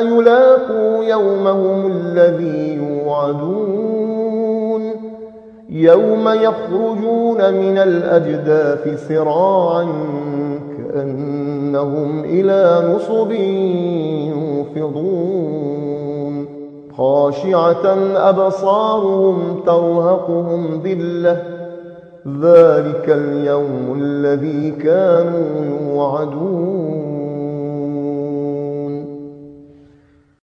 يلاقوا يومهم الذي يوعدون يوم يخرجون من الأجداث سراعا كأنهم إلى نصب يوفضون خاشعة أبصارهم ترهقهم ذلة ذلك اليوم الذي كانوا يوعدون